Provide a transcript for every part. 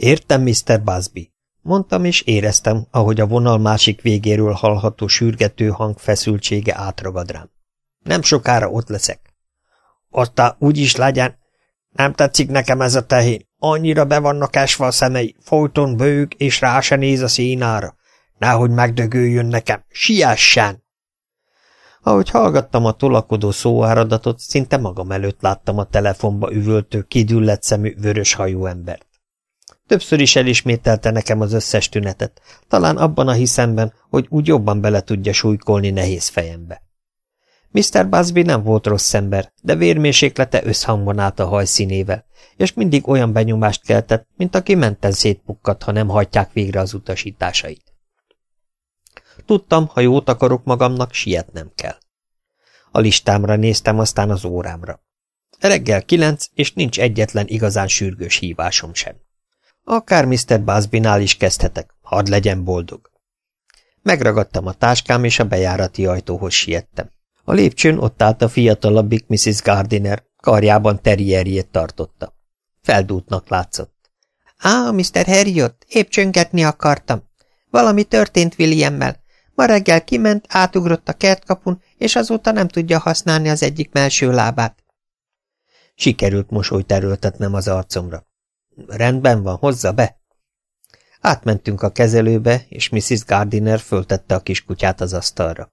Értem, Mr. Busby, mondtam, és éreztem, ahogy a vonal másik végéről hallható sürgető hang feszültsége átragad rám. Nem sokára ott leszek. Aztán úgy is legyen. Nem tetszik nekem ez a tehén. Annyira be vannak esve a szemei, folyton bőg, és rá se néz a színára. Nehogy megdögöljön nekem. Siessen! Ahogy hallgattam a tolakodó szóáradatot, szinte magam előtt láttam a telefonba üvöltő, kidüllett szemű, vörös hajú embert. Többször is elismételte nekem az összes tünetet, talán abban a hiszemben, hogy úgy jobban bele tudja súlykolni nehéz fejembe. Mr. Busby nem volt rossz ember, de vérmérséklete összhangban állt a hajszínével, és mindig olyan benyomást keltett, mint aki menten szétpukkat, ha nem hagyják végre az utasításait. Tudtam, ha jót akarok magamnak, sietnem kell. A listámra néztem, aztán az órámra. Reggel kilenc, és nincs egyetlen igazán sürgős hívásom sem. Akár Mr. Busbynál is kezdhetek, hadd legyen boldog. Megragadtam a táskám, és a bejárati ajtóhoz siettem. A lépcsőn ott állt a fiatalabbik Mrs. Gardiner, karjában terrierjét tartotta. Feldútnak látszott. Á, Mr. Harriot, épp csöngetni akartam. Valami történt Williammel. Ma reggel kiment, átugrott a kertkapun, és azóta nem tudja használni az egyik melső lábát. Sikerült mosolyt erőltetnem az arcomra. Rendben van, hozza be. Átmentünk a kezelőbe, és Mrs. Gardiner föltette a kiskutyát az asztalra.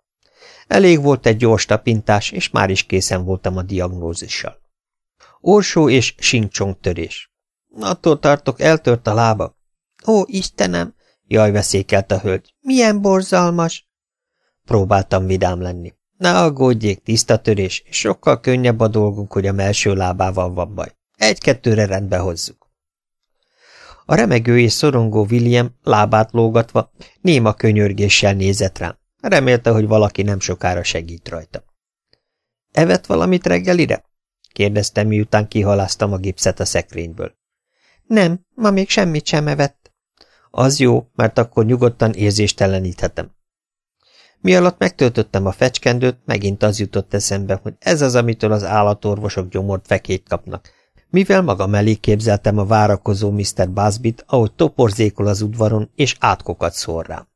Elég volt egy gyors tapintás, és már is készen voltam a diagnózissal. Orsó és sinkcsong törés. Attól tartok, eltört a lába. Ó, Istenem! Jaj, veszékelt a hölgy. Milyen borzalmas! Próbáltam vidám lenni. Ne aggódjék, tiszta törés, és sokkal könnyebb a dolgunk, hogy a melső lábával van baj. Egy-kettőre rendbe hozzuk. A remegő és szorongó William lábát lógatva néma könyörgéssel nézett rám. Remélte, hogy valaki nem sokára segít rajta. Evett valamit reggelire? kérdeztem, miután kihaláztam a gipszet a szekrényből. Nem, ma még semmit sem evett. Az jó, mert akkor nyugodtan érzésteleníthetem. Mi megtöltöttem a fecskendőt, megint az jutott eszembe, hogy ez az, amitől az állatorvosok gyomort fekét kapnak, mivel magam elé képzeltem a várakozó Mr. Busbyt, ahogy toporzékol az udvaron, és átkokat szól rám.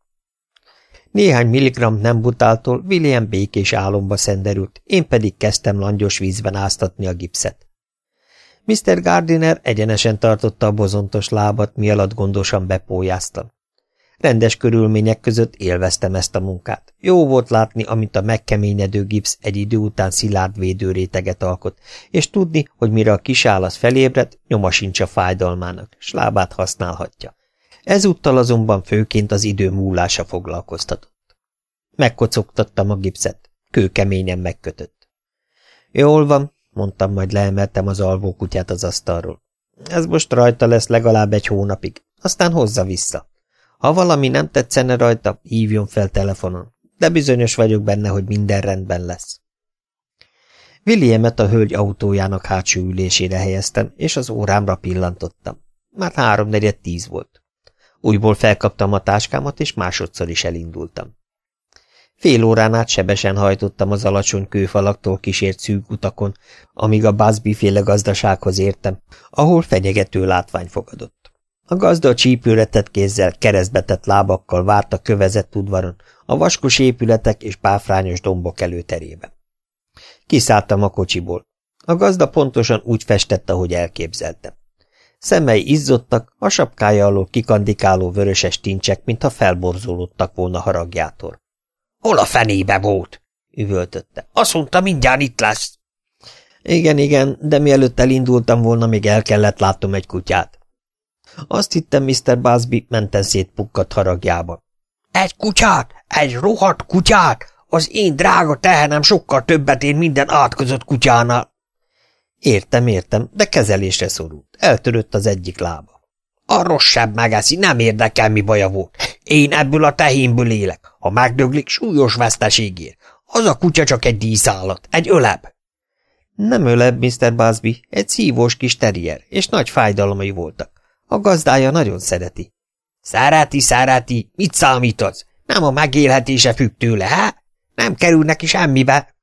Néhány milligram nem butáltól William békés álomba szenderült, én pedig kezdtem langyos vízben áztatni a gipszet. Mr. Gardiner egyenesen tartotta a bozontos lábat, mi alatt gondosan bepójáztam. Rendes körülmények között élveztem ezt a munkát. Jó volt látni, amint a megkeményedő gipsz egy idő után szilárd védőréteget alkot, és tudni, hogy mire a kisálasz felébred, nyoma sincs a fájdalmának, s lábát használhatja. Ezúttal azonban főként az idő múlása foglalkoztatott. Megkocogtattam a gipszet, kőkeményen megkötött. Jól van, mondtam, majd leemeltem az alvókutyát az asztalról. Ez most rajta lesz legalább egy hónapig, aztán hozza vissza. Ha valami nem tetszene rajta, hívjon fel telefonon, de bizonyos vagyok benne, hogy minden rendben lesz. Williamet a hölgy autójának hátsó ülésére helyeztem, és az órámra pillantottam. Már háromnegyed tíz volt. Újból felkaptam a táskámat, és másodszor is elindultam. Fél órán át sebesen hajtottam az alacsony kőfalaktól kísért szűk utakon, amíg a Busby féle gazdasághoz értem, ahol fenyegető látvány fogadott. A gazda a csípőretett kézzel, keresztbetett lábakkal várt a kövezett udvaron, a vaskos épületek és páfrányos dombok előterében. Kiszálltam a kocsiból. A gazda pontosan úgy festett, ahogy elképzeltem. Szemei izzottak, a sapkája alól kikandikáló vöröses tincsek, mintha felborzolódtak volna haragjától. – Hol a fenébe volt? – üvöltötte. – Azt mondta, mindjárt itt lesz. – Igen, igen, de mielőtt elindultam volna, még el kellett látnom egy kutyát. Azt hittem, Mr. Busby menten szétpukkadt haragjába. – Egy kutyát? Egy rohadt kutyát? Az én drága tehenem sokkal többet ér minden átkozott kutyánál. Értem, értem, de kezelésre szorult. Eltörött az egyik lába. A rosszabb megeszi, nem érdekel, mi baja volt. Én ebből a tehénből élek. Ha megdöglik, súlyos veszteségér. Az a kutya csak egy díszállat, egy öleb. Nem öleb, Mr. Busby, egy szívós kis terrier, és nagy fájdalmai voltak. A gazdája nagyon szereti. Szereti, szereti, mit számítod? Nem a megélhetése függ tőle, há? Nem kerül neki semmibe.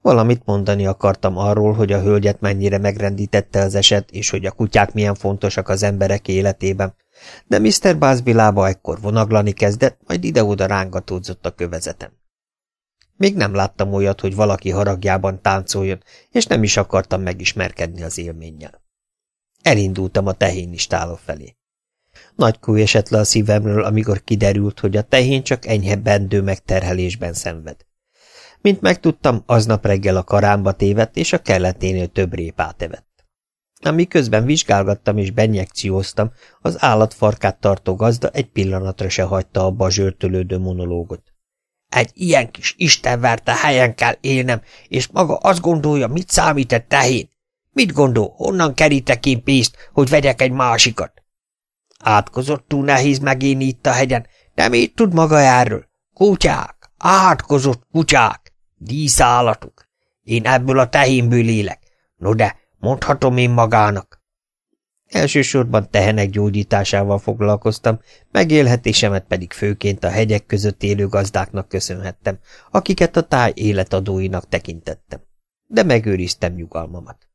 Valamit mondani akartam arról, hogy a hölgyet mennyire megrendítette az eset, és hogy a kutyák milyen fontosak az emberek életében, de Mr. Busby lába ekkor vonaglani kezdett, majd ide-oda rángatódzott a kövezetem. Még nem láttam olyat, hogy valaki haragjában táncoljon, és nem is akartam megismerkedni az élménnyel. Elindultam a tehénistáló felé. Nagy kú esett le a szívemről, amikor kiderült, hogy a tehén csak enyhe bendő megterhelésben szenved. Mint megtudtam, aznap reggel a karámba tévedt, és a kelleténél több répát evett. Amiközben vizsgálgattam és benyekcióztam, az állatfarkát tartó gazda egy pillanatra se hagyta abba a zsörtölődő monológot. Egy ilyen kis istenverte helyen kell élnem, és maga azt gondolja, mit számít egy tehén? Mit gondol, honnan kerítek én pénzt, hogy vegyek egy másikat? Átkozottú nehéz megélni itt a hegyen, nem így tud maga erről. Kutyák, átkozott kutyák, díszállatok. Én ebből a tehénből élek. No de, mondhatom én magának. Elsősorban tehenek gyógyításával foglalkoztam, megélhetésemet pedig főként a hegyek között élő gazdáknak köszönhettem, akiket a táj életadóinak tekintettem. De megőriztem nyugalmamat.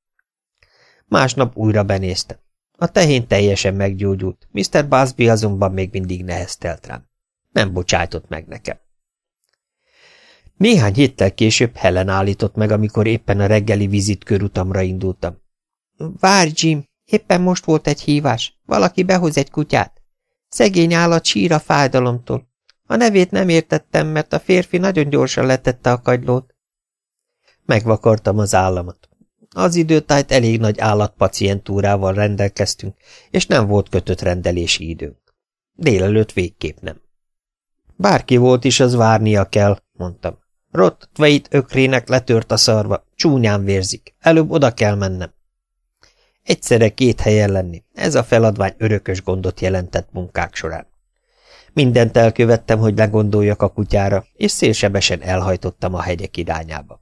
Másnap újra benéztem. A tehén teljesen meggyógyult, Mr. Busby azonban még mindig neheztelt rám. Nem bocsájtott meg nekem. Néhány héttel később Helen állított meg, amikor éppen a reggeli vizit körutamra indultam. – Várj, Jim, éppen most volt egy hívás. Valaki behoz egy kutyát. Szegény állat sír a fájdalomtól. A nevét nem értettem, mert a férfi nagyon gyorsan letette a kagylót. Megvakartam az államat. Az időtájt elég nagy állatpacientúrával rendelkeztünk, és nem volt kötött rendelési időnk. Délelőtt végképp nem. Bárki volt is, az várnia kell, mondtam. Rott Tveit ökrének letört a szarva, csúnyán vérzik, előbb oda kell mennem. Egyszerre két helyen lenni, ez a feladvány örökös gondot jelentett munkák során. Mindent elkövettem, hogy legondoljak a kutyára, és szélsebesen elhajtottam a hegyek irányába.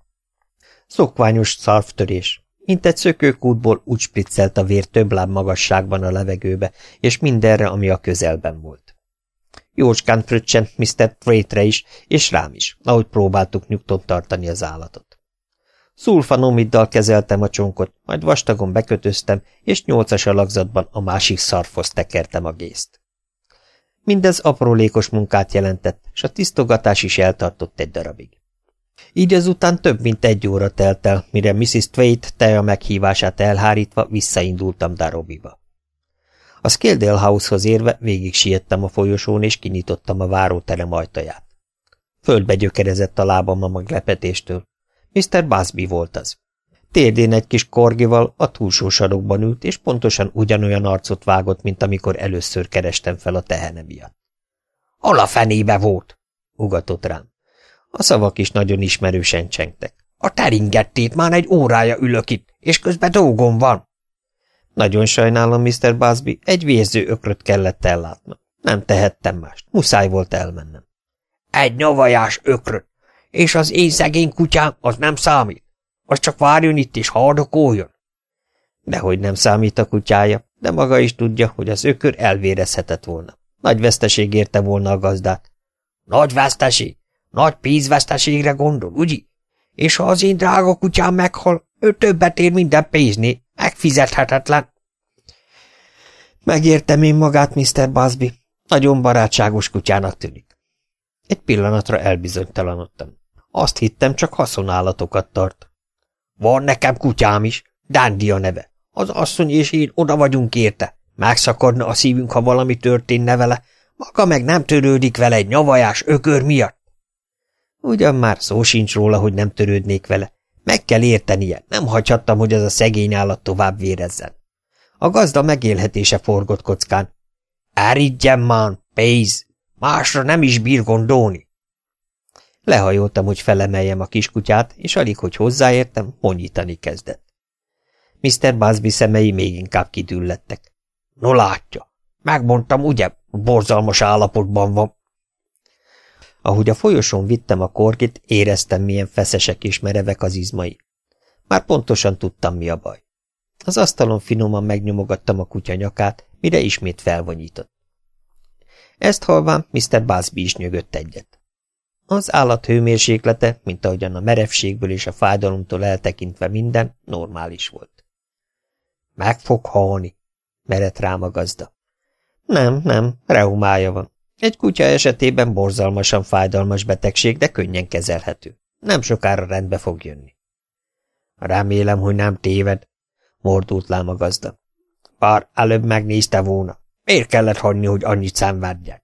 Szokványos szarvtörés, mint egy szökőkútból úgy spriccelt a vér több láb magasságban a levegőbe, és mindenre, ami a közelben volt. Jócskán fröccsent Mr. Traitre is, és rám is, ahogy próbáltuk nyugton tartani az állatot. Szulfanomiddal kezeltem a csonkot, majd vastagon bekötöztem, és nyolcas alakzatban a másik szarfhoz tekertem a gészt. Mindez aprólékos munkát jelentett, és a tisztogatás is eltartott egy darabig. Így azután több mint egy óra telt el, mire Mrs. Tveit teja meghívását elhárítva visszaindultam Darobiba. A Scaledale House-hoz érve végig siettem a folyosón, és kinyitottam a váróterem ajtaját. Földbe gyökerezett a lábam a meglepetéstől. Mr. Busby volt az. Térdén egy kis korgival a túlsó sarokban ült, és pontosan ugyanolyan arcot vágott, mint amikor először kerestem fel a tehene miatt. – Hol a fenébe volt? – ugatott rám. A szavak is nagyon ismerősen csengtek. – A teringettét már egy órája ülök itt, és közben dolgom van. Nagyon sajnálom, Mr. Busby, egy vérző ökröt kellett ellátnom. Nem tehettem mást, muszáj volt elmennem. Egy nyavajás ökröt, és az én szegény kutyám az nem számít. Az csak várjon itt és hardokoljon. Dehogy nem számít a kutyája, de maga is tudja, hogy az ökör elvérezhetett volna. Nagy veszteség érte volna a gazdát. Nagy veszteség? Nagy pénzveszteségre gondol, ugye? És ha az én drága kutyám meghal, ő többet ér minden pénzné, megfizethetetlen. Megértem én magát, Mr. Busby. Nagyon barátságos kutyának tűnik. Egy pillanatra elbizonytalanodtam. Azt hittem, csak haszonállatokat tart. Van nekem kutyám is, Dandy a neve. Az asszony és én oda vagyunk érte. Megszakadna a szívünk, ha valami történne vele, maga meg nem törődik vele egy nyavajás ökör miatt. Ugyan már szó sincs róla, hogy nem törődnék vele. Meg kell értenie, nem hagyhattam, hogy ez a szegény állat tovább vérezzen. A gazda megélhetése forgott kockán. Árigyen már, pénz! Másra nem is bír gondolni. Lehajoltam, hogy felemeljem a kiskutyát, és alig, hogy hozzáértem, monyítani kezdett. Mr. Busby szemei még inkább kidüllettek. No látja, megmondtam, ugye, borzalmas állapotban van. Ahogy a folyosón vittem a korkit, éreztem, milyen feszesek és merevek az izmai. Már pontosan tudtam, mi a baj. Az asztalon finoman megnyomogattam a kutya nyakát, mire ismét felvonyított. Ezt halván Mr. Busby is nyögött egyet. Az állat hőmérséklete, mint ahogyan a merevségből és a fájdalomtól eltekintve minden, normális volt. Meg fog halni, merett rám a gazda. Nem, nem, reumája van. Egy kutya esetében borzalmasan fájdalmas betegség, de könnyen kezelhető. Nem sokára rendbe fog jönni. Remélem, hogy nem téved, mordult lám a gazda. Bár előbb megnézte volna. Miért kellett hagyni, hogy annyit szenvedjen?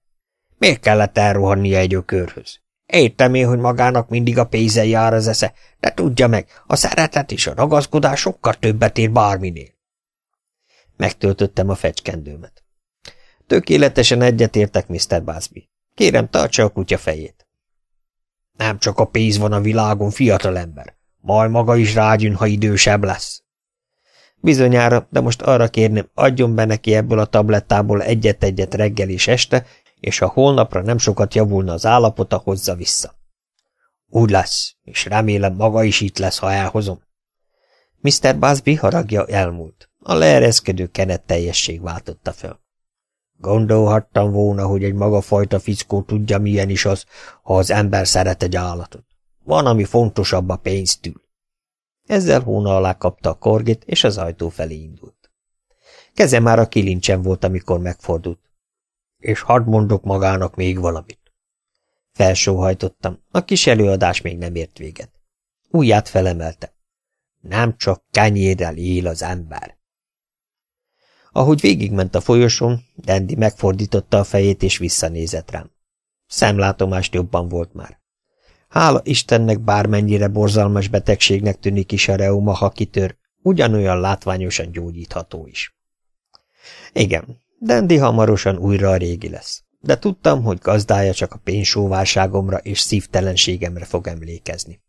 Miért kellett elrohannia egy ökörhöz? Értem én, hogy magának mindig a pénzen jár az esze, de tudja meg, a szeretet és a ragaszkodás sokkal többet ér bárminél. Megtöltöttem a fecskendőmet. Tökéletesen egyetértek, Mr. Basby. Kérem, tartsa a kutya fejét. Nem csak a pénz van a világon, fiatalember. Majd maga is rágyűn, ha idősebb lesz. Bizonyára, de most arra kérném, adjon be neki ebből a tablettából egyet-egyet reggel és este, és ha holnapra nem sokat javulna az állapota, hozza vissza. Úgy lesz, és remélem maga is itt lesz, ha elhozom. Mr. Busby haragja elmúlt. A leereszkedő kenet teljesség váltotta fel. Gondolhattam volna, hogy egy maga fajta fickó tudja, milyen is az, ha az ember szeret egy állatot. Van, ami fontosabb a pénztől. Ezzel hóna alá kapta a korgét, és az ajtó felé indult. Keze már a kilincsen volt, amikor megfordult. És hadd mondok magának még valamit. Felsóhajtottam, a kis előadás még nem ért véget. Újját felemelte. Nem csak kenyérrel él az ember. Ahogy végigment a folyosón, Dendi megfordította a fejét és visszanézett rám. Szemlátomást jobban volt már. Hála Istennek bármennyire borzalmas betegségnek tűnik is a reuma, ha kitör, ugyanolyan látványosan gyógyítható is. Igen, Dendi hamarosan újra a régi lesz, de tudtam, hogy gazdája csak a pénzsóválságomra és szívtelenségemre fog emlékezni.